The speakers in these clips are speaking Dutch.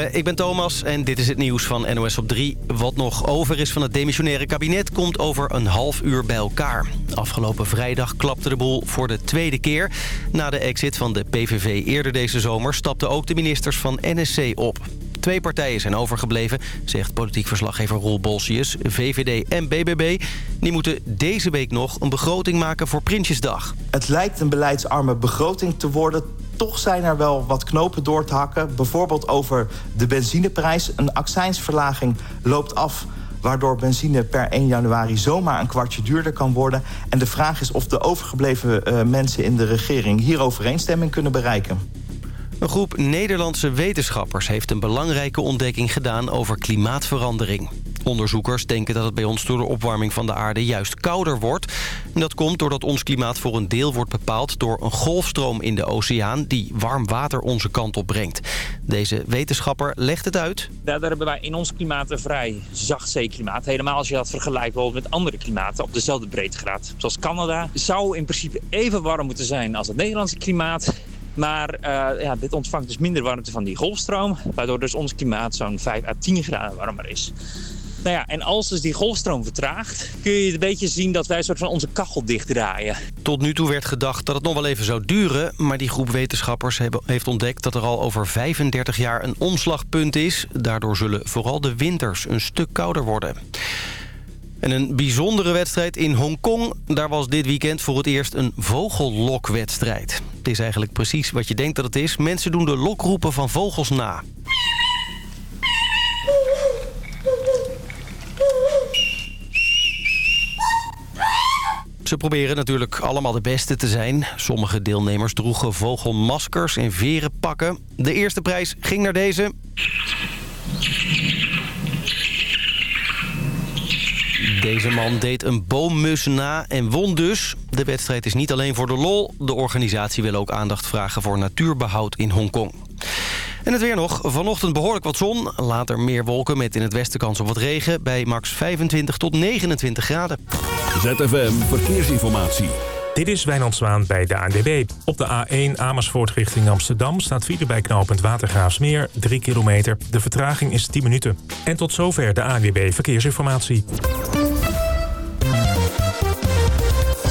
Uh, ik ben Thomas en dit is het nieuws van NOS op 3. Wat nog over is van het demissionaire kabinet komt over een half uur bij elkaar. Afgelopen vrijdag klapte de boel voor de tweede keer. Na de exit van de PVV eerder deze zomer stapten ook de ministers van NSC op. Twee partijen zijn overgebleven, zegt politiek verslaggever Roel Bolsius, VVD en BBB. Die moeten deze week nog een begroting maken voor Prinsjesdag. Het lijkt een beleidsarme begroting te worden toch zijn er wel wat knopen door te hakken. Bijvoorbeeld over de benzineprijs. Een accijnsverlaging loopt af waardoor benzine per 1 januari zomaar een kwartje duurder kan worden. En de vraag is of de overgebleven uh, mensen in de regering hier overeenstemming kunnen bereiken. Een groep Nederlandse wetenschappers heeft een belangrijke ontdekking gedaan over klimaatverandering. Onderzoekers denken dat het bij ons door de opwarming van de aarde juist kouder wordt. En dat komt doordat ons klimaat voor een deel wordt bepaald door een golfstroom in de oceaan die warm water onze kant op brengt. Deze wetenschapper legt het uit. Daar, hebben wij in ons klimaat een vrij zacht zeeklimaat. Helemaal als je dat vergelijkt met andere klimaten op dezelfde breedtegraad. Zoals Canada zou in principe even warm moeten zijn als het Nederlandse klimaat. Maar uh, ja, dit ontvangt dus minder warmte van die golfstroom. Waardoor dus ons klimaat zo'n 5 à 10 graden warmer is. Nou ja, en als dus die golfstroom vertraagt... kun je een beetje zien dat wij een soort van onze kachel dichtdraaien. Tot nu toe werd gedacht dat het nog wel even zou duren... maar die groep wetenschappers heeft ontdekt dat er al over 35 jaar een omslagpunt is. Daardoor zullen vooral de winters een stuk kouder worden. En een bijzondere wedstrijd in Hongkong. Daar was dit weekend voor het eerst een vogellokwedstrijd. Het is eigenlijk precies wat je denkt dat het is. Mensen doen de lokroepen van vogels na. Ze proberen natuurlijk allemaal de beste te zijn. Sommige deelnemers droegen vogelmaskers en verenpakken. De eerste prijs ging naar deze. Deze man deed een boommus na en won dus. De wedstrijd is niet alleen voor de lol. De organisatie wil ook aandacht vragen voor natuurbehoud in Hongkong. En het weer nog. Vanochtend behoorlijk wat zon. Later meer wolken met in het westen kans op wat regen. Bij max 25 tot 29 graden. ZFM Verkeersinformatie. Dit is Wijnand Zwaan bij de ANWB. Op de A1 Amersfoort richting Amsterdam staat file bij knooppunt Watergraafsmeer 3 kilometer. De vertraging is 10 minuten. En tot zover de ANWB Verkeersinformatie.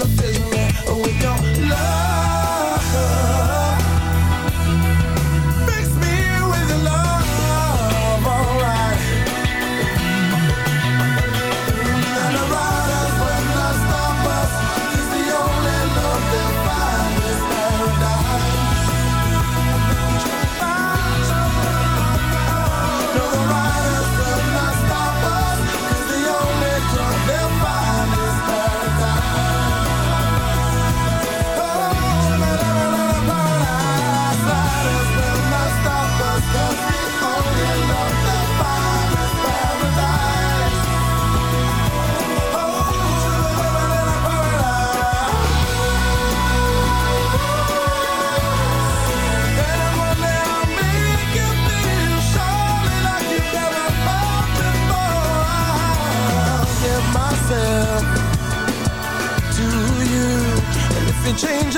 your face can change.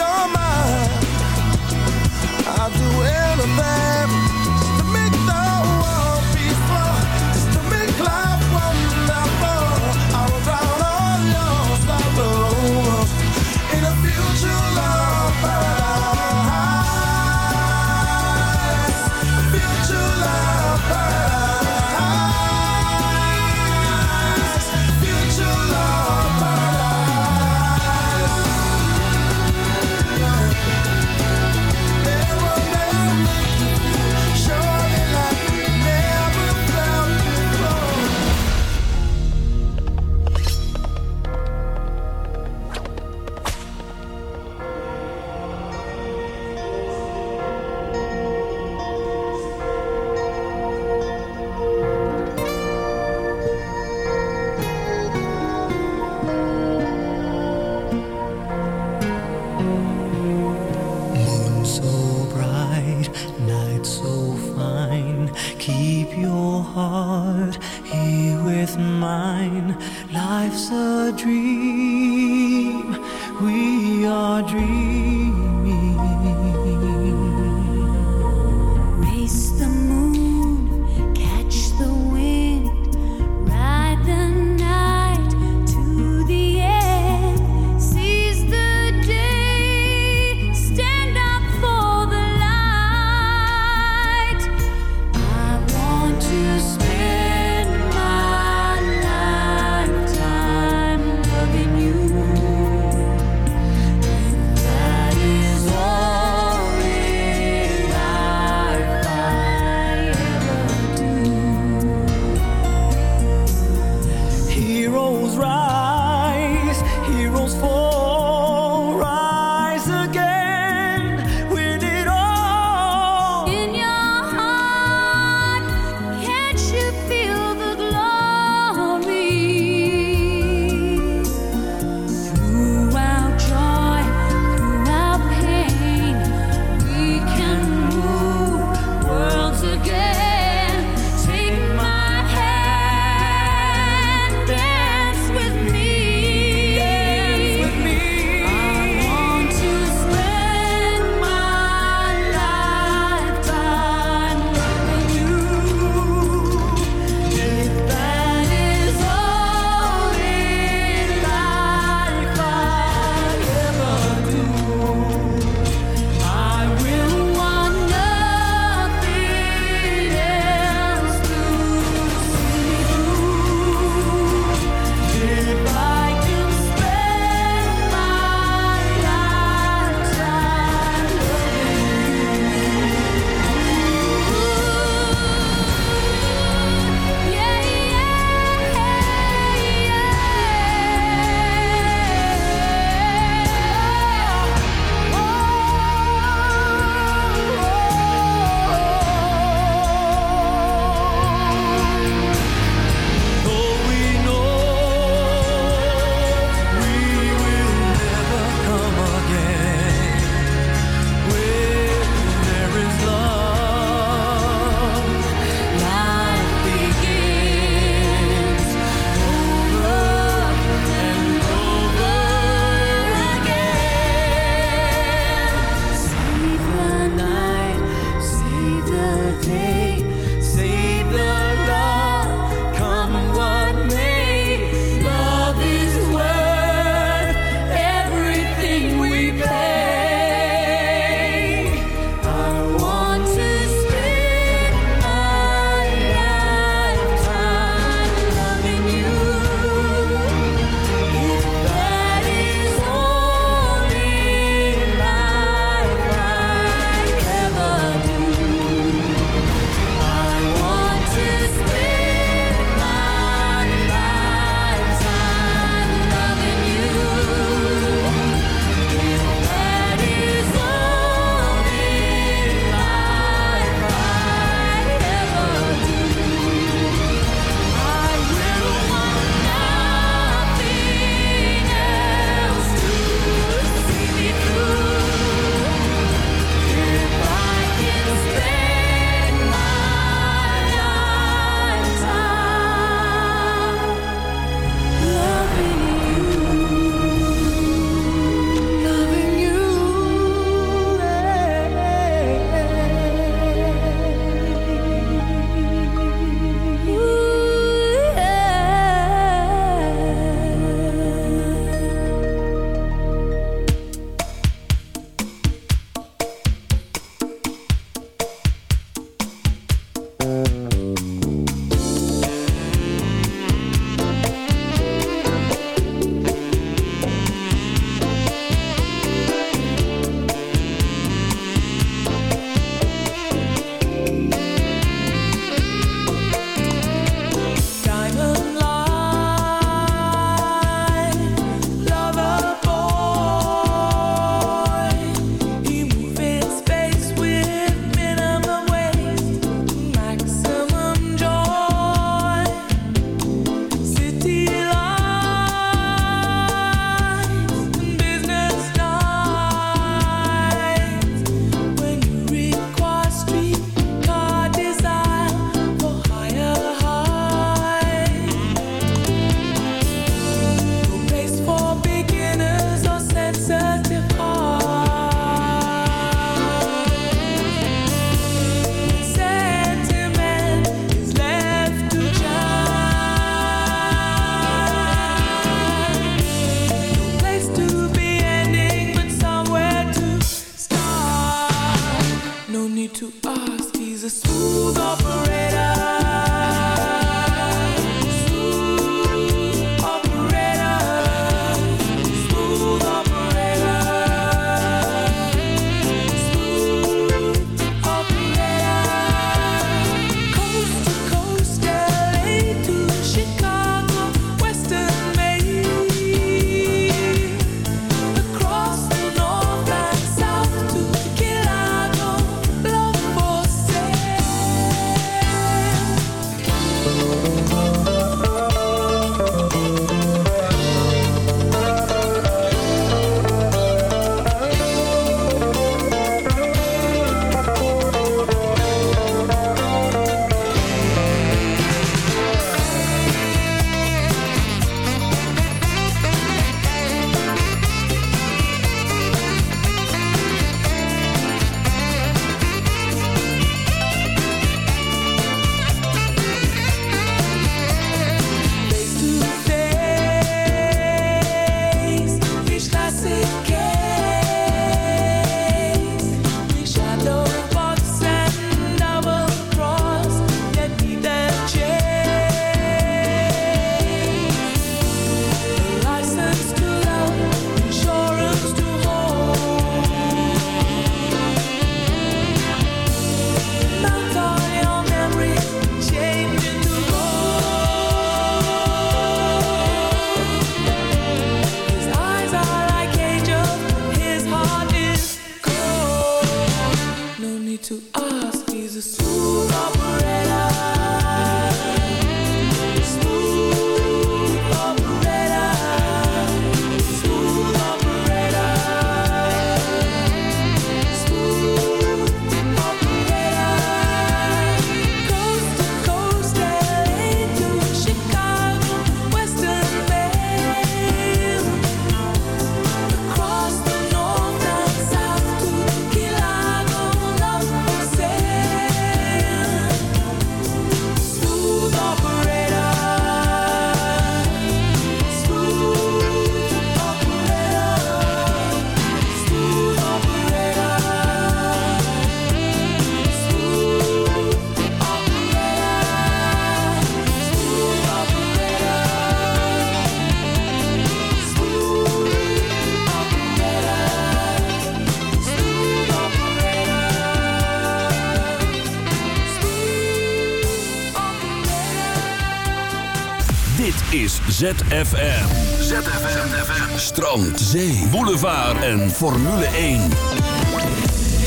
ZFM. ZFM. Strand, zee, boulevard en Formule 1.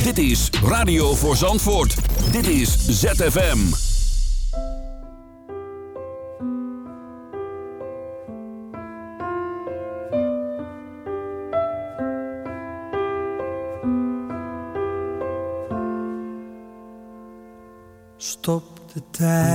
Dit is Radio voor Zandvoort. Dit is ZFM. Stop de tijd.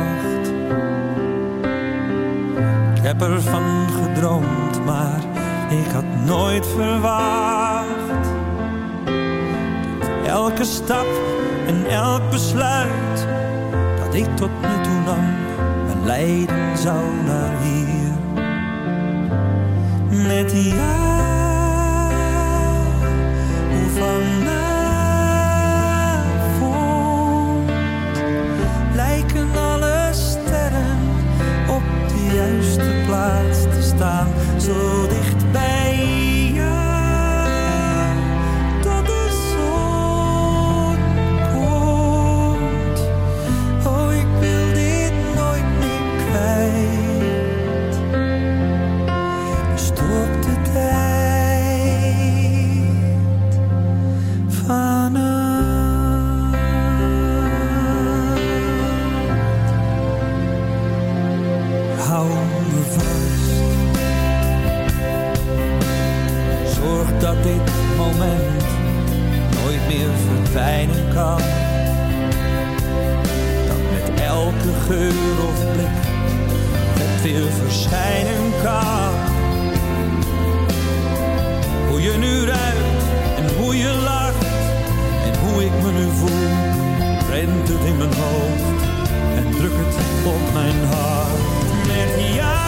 nooit verwacht. Elke stap en elk besluit dat ik tot nu toe nam, mijn lijden zou naar hier. Met jou. schijnen kan. Hoe je nu ruikt en hoe je lacht en hoe ik me nu voel, rent het in mijn hoofd en druk het op mijn hart. Met jou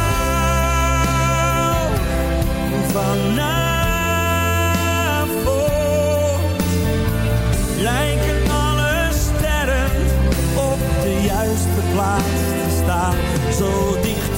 vanavond lijken alle sterren op de juiste plaats te staan, zo dicht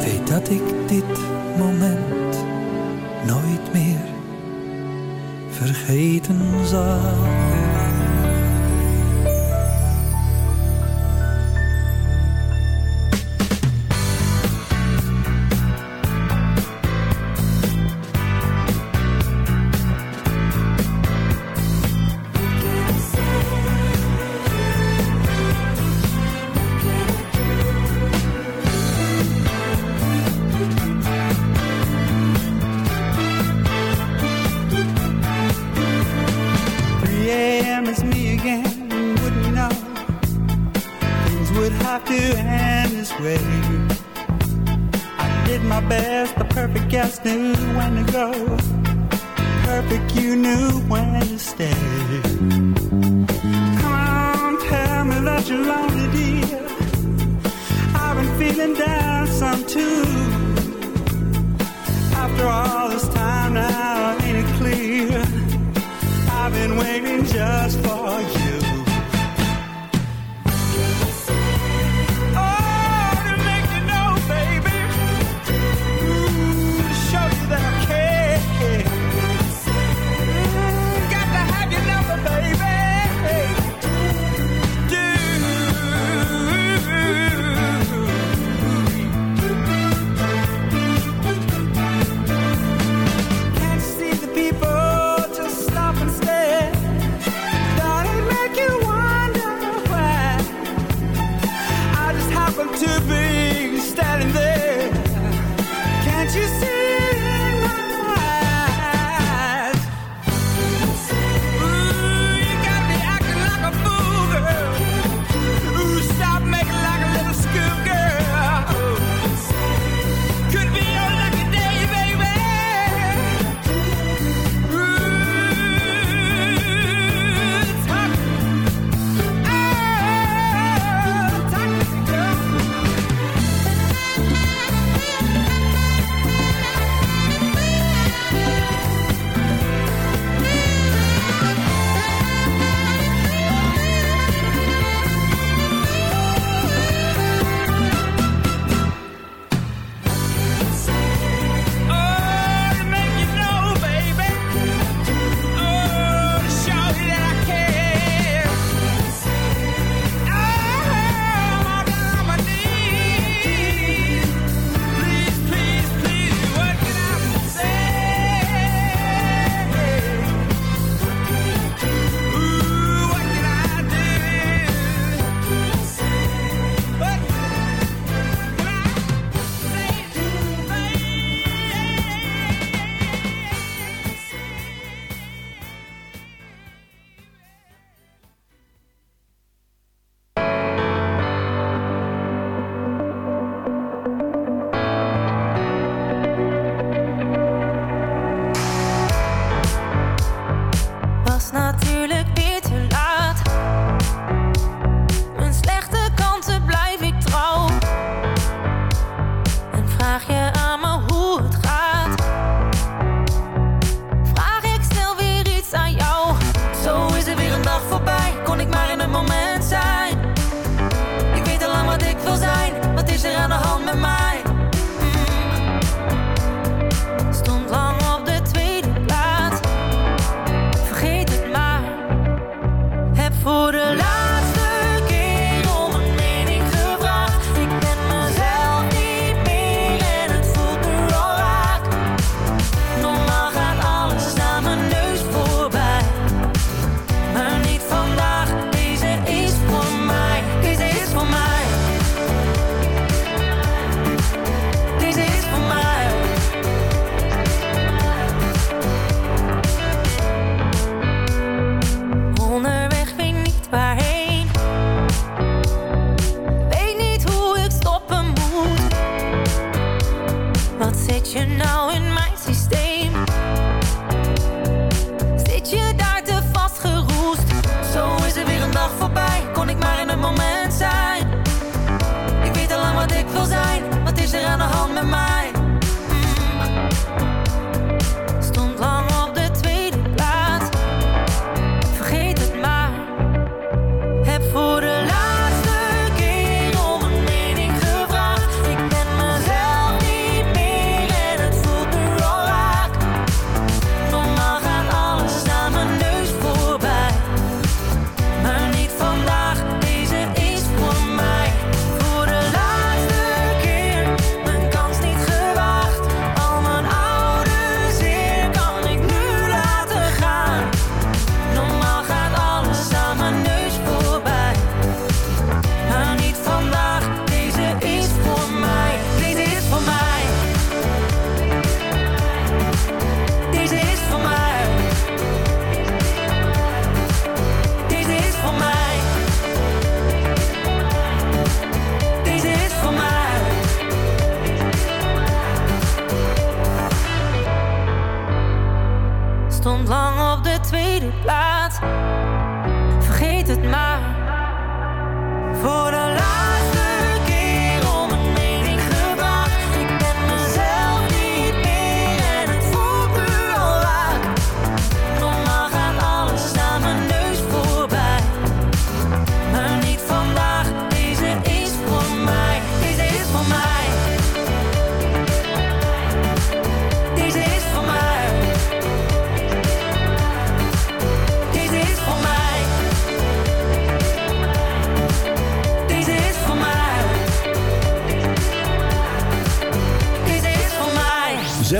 Weet dat ik dit moment nooit meer vergeten zal.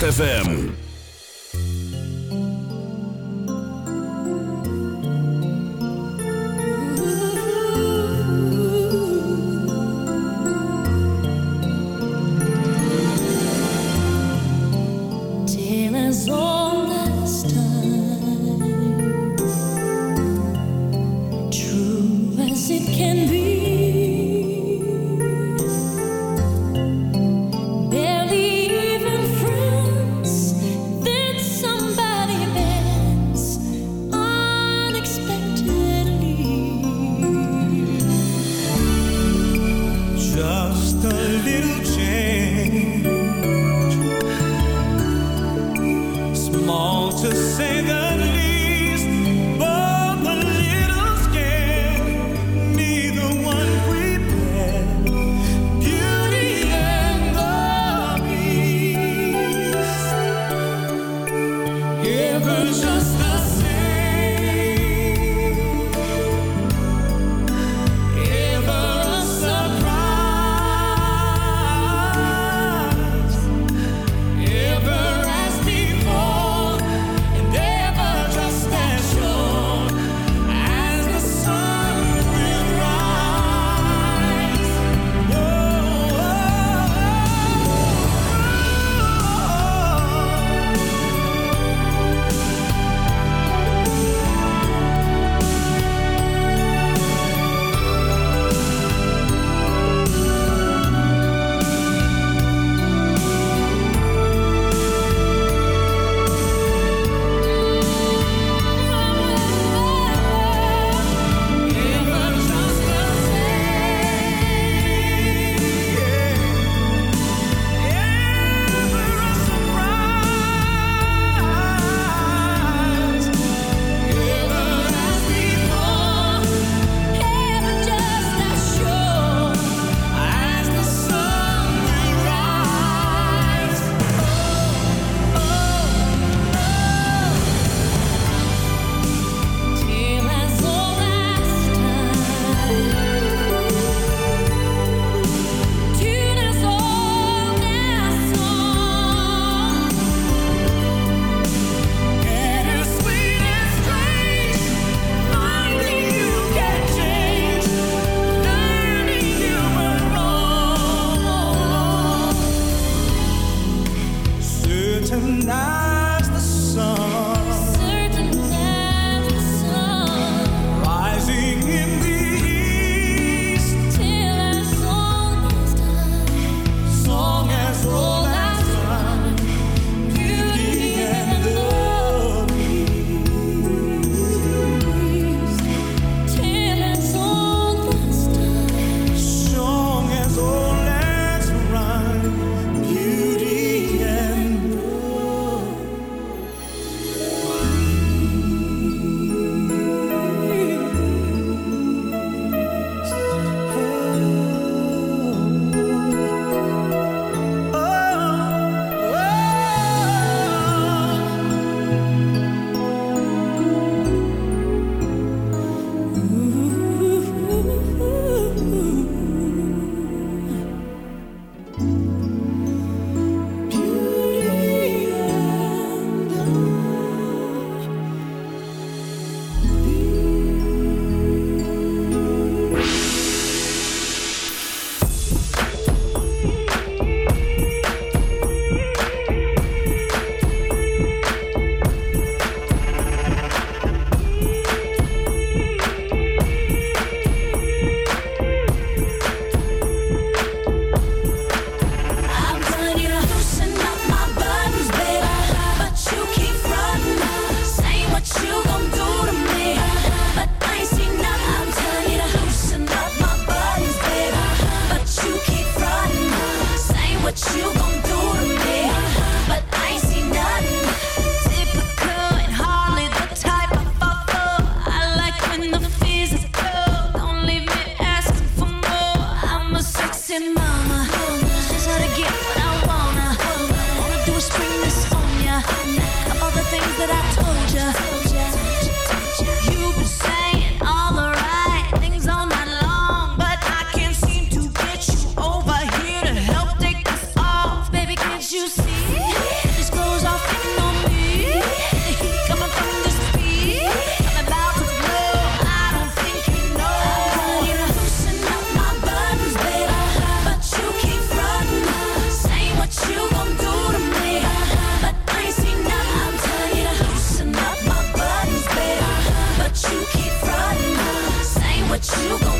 ZFM. you gon'